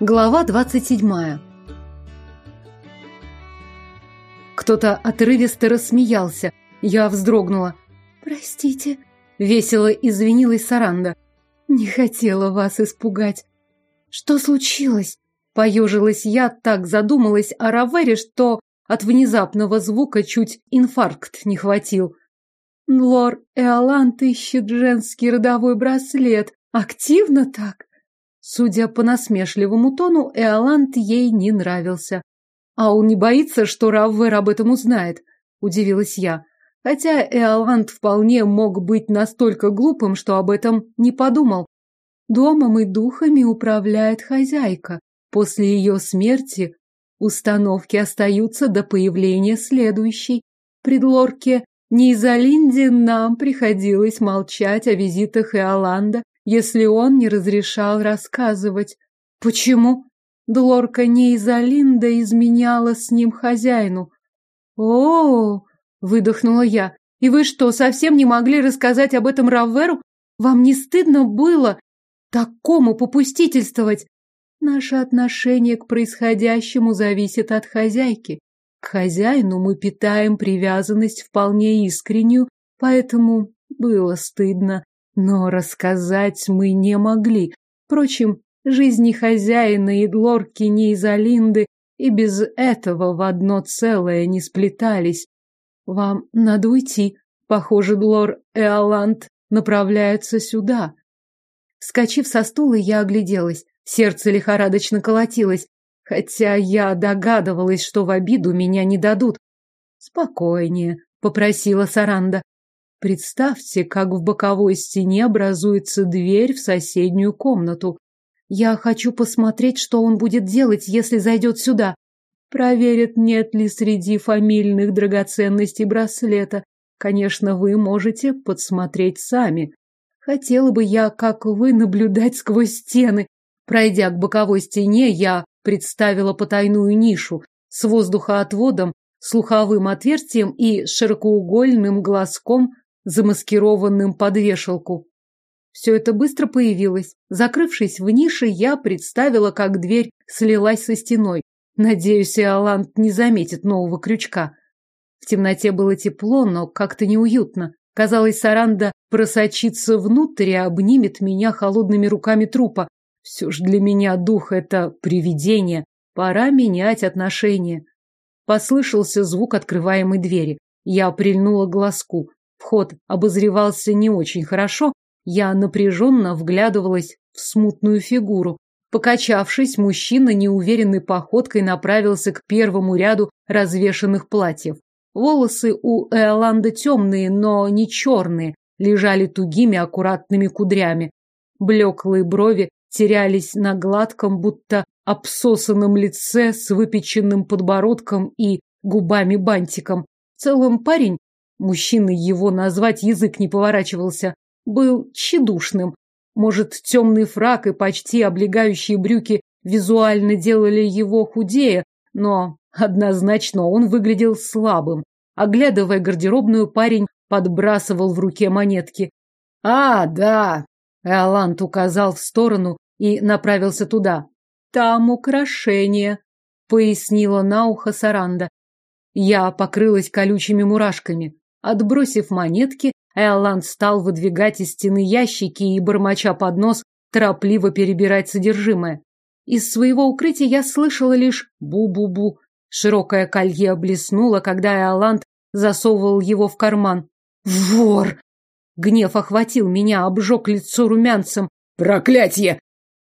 Глава 27. Кто-то отрывисто рассмеялся. Я вздрогнула. «Простите», — весело извинилась Саранда. «Не хотела вас испугать». «Что случилось?» Поежилась я, так задумалась о Равере, что от внезапного звука чуть инфаркт не хватил. Лор Эолант ищет женский родовой браслет. Активно так? Судя по насмешливому тону, Эолант ей не нравился. А он не боится, что Раввер об этом узнает? Удивилась я. Хотя Эолант вполне мог быть настолько глупым, что об этом не подумал. Домом и духами управляет хозяйка. После ее смерти установки остаются до появления следующей. Предлорке Линди нам приходилось молчать о визитах Иоланда если он не разрешал рассказывать. Почему? Длорка не из-за Линда изменяла с ним хозяину. О, выдохнула я. И вы что, совсем не могли рассказать об этом Раверу? Вам не стыдно было такому попустительствовать? Наше отношение к происходящему зависит от хозяйки. К хозяину мы питаем привязанность вполне искреннюю, поэтому было стыдно. Но рассказать мы не могли. Впрочем, жизни хозяина и Длорки не из Алинды и без этого в одно целое не сплетались. Вам надо уйти. Похоже, Длор Эоланд направляется сюда. Скочив со стула, я огляделась. Сердце лихорадочно колотилось, хотя я догадывалась, что в обиду меня не дадут. «Спокойнее», — попросила Саранда. Представьте, как в боковой стене образуется дверь в соседнюю комнату. Я хочу посмотреть, что он будет делать, если зайдет сюда. Проверит, нет ли среди фамильных драгоценностей браслета. Конечно, вы можете подсмотреть сами. Хотела бы я, как вы, наблюдать сквозь стены. Пройдя к боковой стене, я представила потайную нишу с воздухоотводом, слуховым отверстием и широкоугольным глазком замаскированным под вешалку. Все это быстро появилось. Закрывшись в нише, я представила, как дверь слилась со стеной. Надеюсь, Иоланд не заметит нового крючка. В темноте было тепло, но как-то неуютно. Казалось, Саранда просочится внутрь и обнимет меня холодными руками трупа. Все ж для меня дух — это привидение. Пора менять отношения. Послышался звук открываемой двери. Я прильнула глазку. Вход обозревался не очень хорошо, я напряженно вглядывалась в смутную фигуру. Покачавшись, мужчина неуверенной походкой направился к первому ряду развешанных платьев. Волосы у Эоланда темные, но не черные, лежали тугими аккуратными кудрями. Блеклые брови терялись на гладком, будто обсосанном лице с выпеченным подбородком и губами-бантиком. В целом парень мужчиной его назвать язык не поворачивался, был тщедушным. Может, темный фрак и почти облегающие брюки визуально делали его худее, но однозначно он выглядел слабым. Оглядывая гардеробную, парень подбрасывал в руке монетки. «А, да!» Эолант указал в сторону и направился туда. «Там украшение», — пояснила на ухо Саранда. Я покрылась колючими мурашками. Отбросив монетки, Эоланд стал выдвигать из стены ящики и, бормоча под нос, торопливо перебирать содержимое. Из своего укрытия я слышала лишь «бу-бу-бу». Широкое колье блеснуло, когда Эоланд засовывал его в карман. «Вор!» Гнев охватил меня, обжег лицо румянцем. «Проклятье!»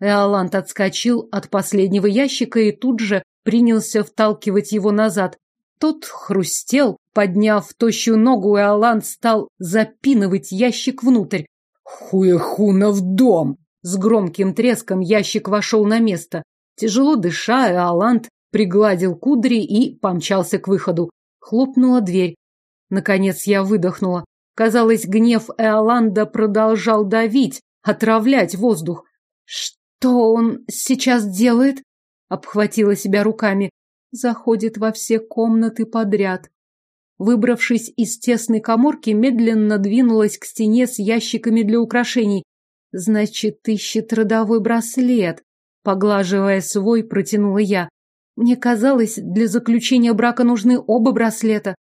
Эоланд отскочил от последнего ящика и тут же принялся вталкивать его назад. Тот хрустел, подняв тощую ногу, и Алан стал запинывать ящик внутрь. «Хуехуна в дом!» С громким треском ящик вошел на место. Тяжело дыша, Иоланд пригладил кудри и помчался к выходу. Хлопнула дверь. Наконец я выдохнула. Казалось, гнев Эоланда продолжал давить, отравлять воздух. «Что он сейчас делает?» Обхватила себя руками заходит во все комнаты подряд. Выбравшись из тесной коморки, медленно двинулась к стене с ящиками для украшений. Значит, ищет родовой браслет. Поглаживая свой, протянула я. Мне казалось, для заключения брака нужны оба браслета.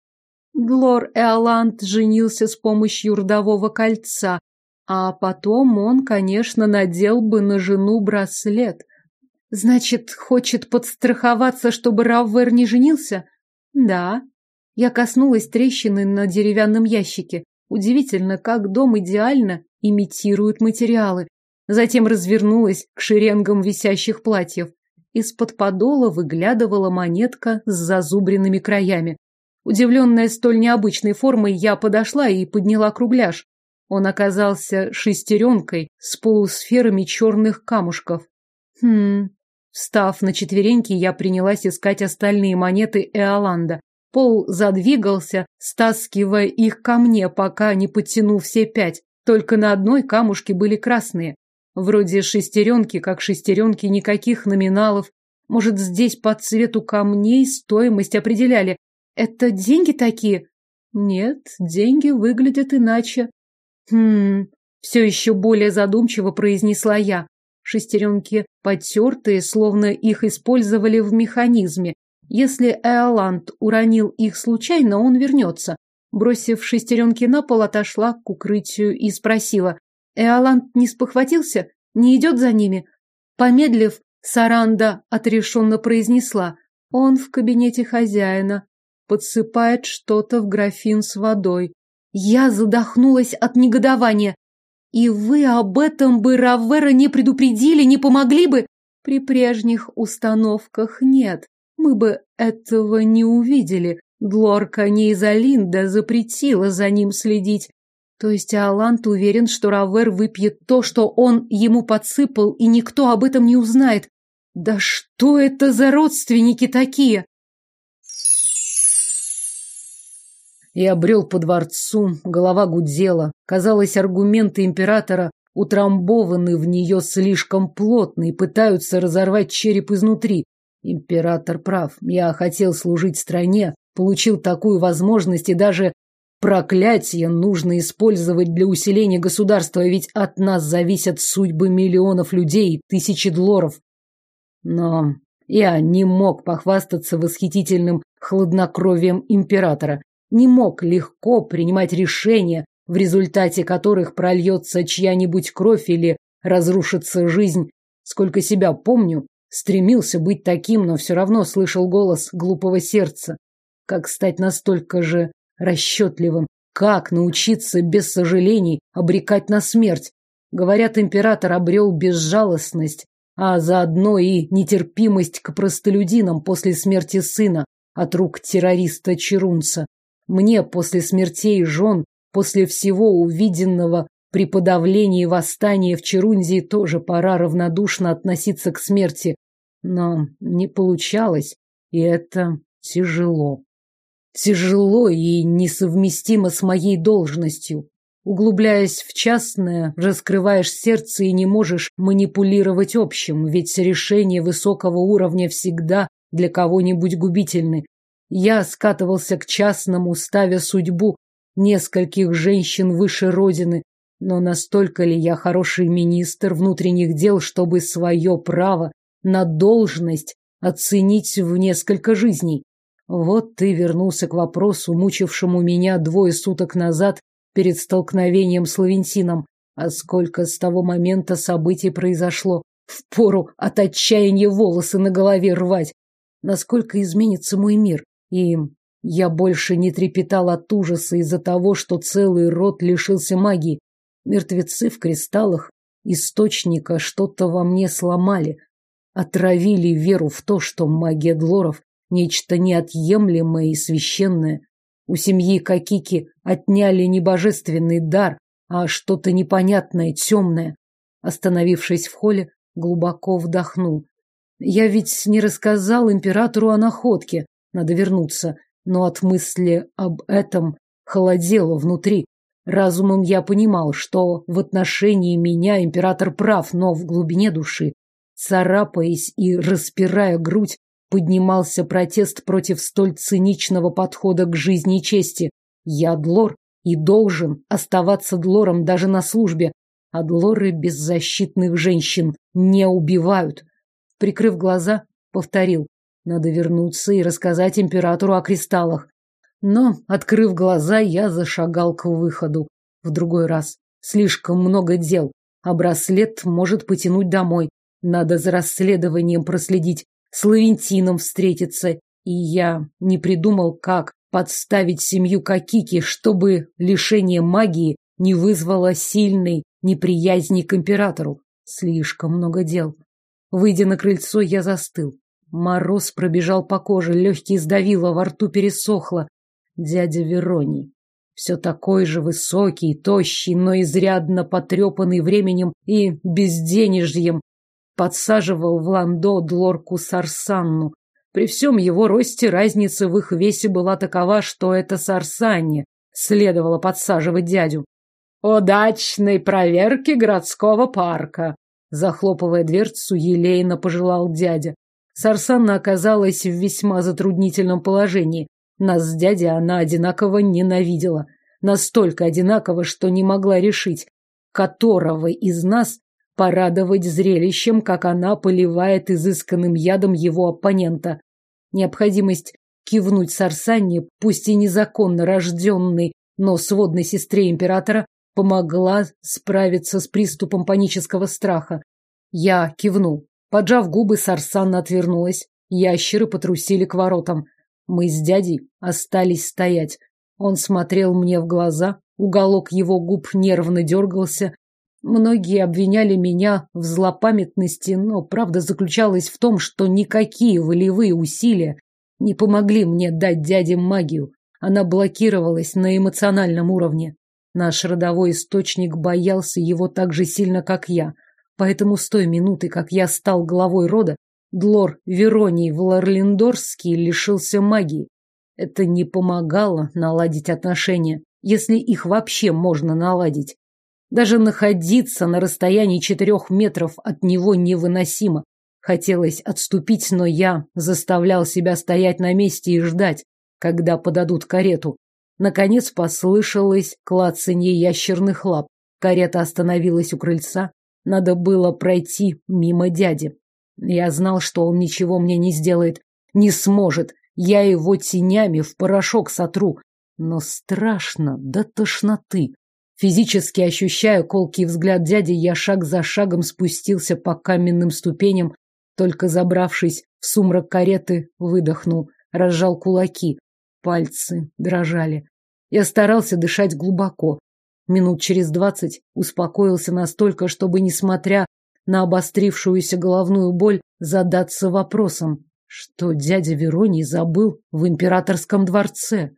Длор Эоланд женился с помощью родового кольца, а потом он, конечно, надел бы на жену браслет. Значит, хочет подстраховаться, чтобы Раввер не женился? Да. Я коснулась трещины на деревянном ящике. Удивительно, как дом идеально имитирует материалы. Затем развернулась к шеренгам висящих платьев. Из-под подола выглядывала монетка с зазубренными краями. Удивленная столь необычной формой, я подошла и подняла кругляш. Он оказался шестеренкой с полусферами черных камушков. Хм. Встав на четвереньки, я принялась искать остальные монеты Эоланда. Пол задвигался, стаскивая их ко мне, пока не подтянул все пять. Только на одной камушке были красные. Вроде шестеренки, как шестеренки, никаких номиналов. Может, здесь по цвету камней стоимость определяли. Это деньги такие? Нет, деньги выглядят иначе. Хм, все еще более задумчиво произнесла я. Шестеренки потертые, словно их использовали в механизме. Если Эоланд уронил их случайно, он вернется. Бросив шестеренки на пол, отошла к укрытию и спросила. Эоланд не спохватился? Не идет за ними? Помедлив, Саранда отрешенно произнесла. Он в кабинете хозяина. Подсыпает что-то в графин с водой. Я задохнулась от негодования. И вы об этом бы Раввера не предупредили, не помогли бы? При прежних установках нет. Мы бы этого не увидели. Длорка не Изолинда запретила за ним следить. То есть Алант уверен, что Равер выпьет то, что он ему подсыпал, и никто об этом не узнает. Да что это за родственники такие? Я брел по дворцу, голова гудела. Казалось, аргументы императора утрамбованы в нее слишком плотно и пытаются разорвать череп изнутри. Император прав. Я хотел служить стране, получил такую возможность и даже проклятие нужно использовать для усиления государства, ведь от нас зависят судьбы миллионов людей и тысячи длоров. Но я не мог похвастаться восхитительным хладнокровием императора, не мог легко принимать решения, в результате которых прольется чья-нибудь кровь или разрушится жизнь. Сколько себя помню, стремился быть таким, но все равно слышал голос глупого сердца. Как стать настолько же расчетливым? Как научиться без сожалений обрекать на смерть? Говорят, император обрел безжалостность, а заодно и нетерпимость к простолюдинам после смерти сына от рук террориста Черунца. Мне после смертей жен, после всего увиденного при подавлении восстания в Черунзии тоже пора равнодушно относиться к смерти. Но не получалось, и это тяжело. Тяжело и несовместимо с моей должностью. Углубляясь в частное, раскрываешь сердце и не можешь манипулировать общим, ведь решения высокого уровня всегда для кого-нибудь губительны. Я скатывался к частному, ставя судьбу нескольких женщин выше родины, но настолько ли я хороший министр внутренних дел, чтобы свое право на должность оценить в несколько жизней? Вот ты вернулся к вопросу, мучившему меня двое суток назад перед столкновением с Лавентином. А сколько с того момента событий произошло? Впору от отчаяния волосы на голове рвать. Насколько изменится мой мир? И я больше не трепетал от ужаса из-за того, что целый род лишился магии. Мертвецы в кристаллах источника что-то во мне сломали. Отравили веру в то, что магия Длоров нечто неотъемлемое и священное. У семьи Какики отняли не божественный дар, а что-то непонятное, темное. Остановившись в холле, глубоко вдохнул. Я ведь не рассказал императору о находке. Надо вернуться. Но от мысли об этом холодело внутри. Разумом я понимал, что в отношении меня император прав, но в глубине души, царапаясь и распирая грудь, поднимался протест против столь циничного подхода к жизни и чести. Я Длор и должен оставаться Длором даже на службе, а Длоры беззащитных женщин не убивают. Прикрыв глаза, повторил. Надо вернуться и рассказать императору о кристаллах. Но, открыв глаза, я зашагал к выходу. В другой раз. Слишком много дел, а браслет может потянуть домой. Надо за расследованием проследить, с Лавентином встретиться. И я не придумал, как подставить семью Кокики, чтобы лишение магии не вызвало сильной неприязни к императору. Слишком много дел. Выйдя на крыльцо, я застыл. Мороз пробежал по коже, легкие сдавило, во рту пересохло. Дядя Вероний. Все такой же высокий, тощий, но изрядно потрепанный временем и безденежьем, подсаживал в ландо Длорку Сарсанну. При всем его росте разница в их весе была такова, что это Сарсанне следовало подсаживать дядю. «Удачной проверки городского парка!» Захлопывая дверцу, елейно пожелал дядя. Сарсанна оказалась в весьма затруднительном положении. Нас с дядей она одинаково ненавидела. Настолько одинаково, что не могла решить, которого из нас порадовать зрелищем, как она поливает изысканным ядом его оппонента. Необходимость кивнуть Сарсанне, пусть и незаконно рожденной, но сводной сестре императора, помогла справиться с приступом панического страха. Я кивнул. Поджав губы, Сарсанна отвернулась. Ящеры потрусили к воротам. Мы с дядей остались стоять. Он смотрел мне в глаза, уголок его губ нервно дергался. Многие обвиняли меня в злопамятности, но правда заключалась в том, что никакие волевые усилия не помогли мне дать дяде магию. Она блокировалась на эмоциональном уровне. Наш родовой источник боялся его так же сильно, как я. Поэтому с той минуты, как я стал главой рода, Длор Вероний Вларлиндорский лишился магии. Это не помогало наладить отношения, если их вообще можно наладить. Даже находиться на расстоянии четырех метров от него невыносимо. Хотелось отступить, но я заставлял себя стоять на месте и ждать, когда подадут карету. Наконец послышалось клацанье ящерных лап. Карета остановилась у крыльца. Надо было пройти мимо дяди. Я знал, что он ничего мне не сделает. Не сможет. Я его тенями в порошок сотру. Но страшно до тошноты. Физически ощущая колкий взгляд дяди, я шаг за шагом спустился по каменным ступеням, только забравшись в сумрак кареты, выдохнул, разжал кулаки. Пальцы дрожали. Я старался дышать глубоко. Минут через двадцать успокоился настолько, чтобы, несмотря на обострившуюся головную боль, задаться вопросом, что дядя Вероний забыл в императорском дворце.